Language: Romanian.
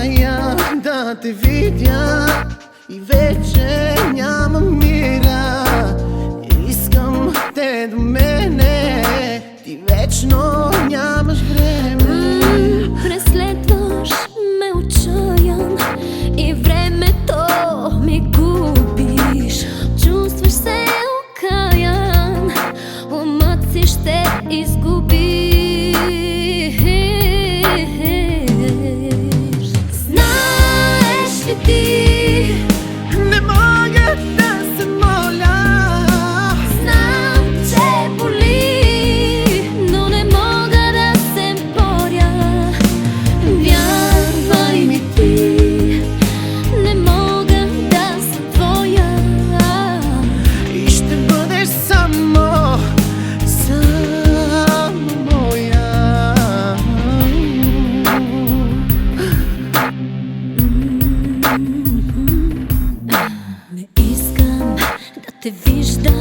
moja da te vidim i večer njama mira Te viste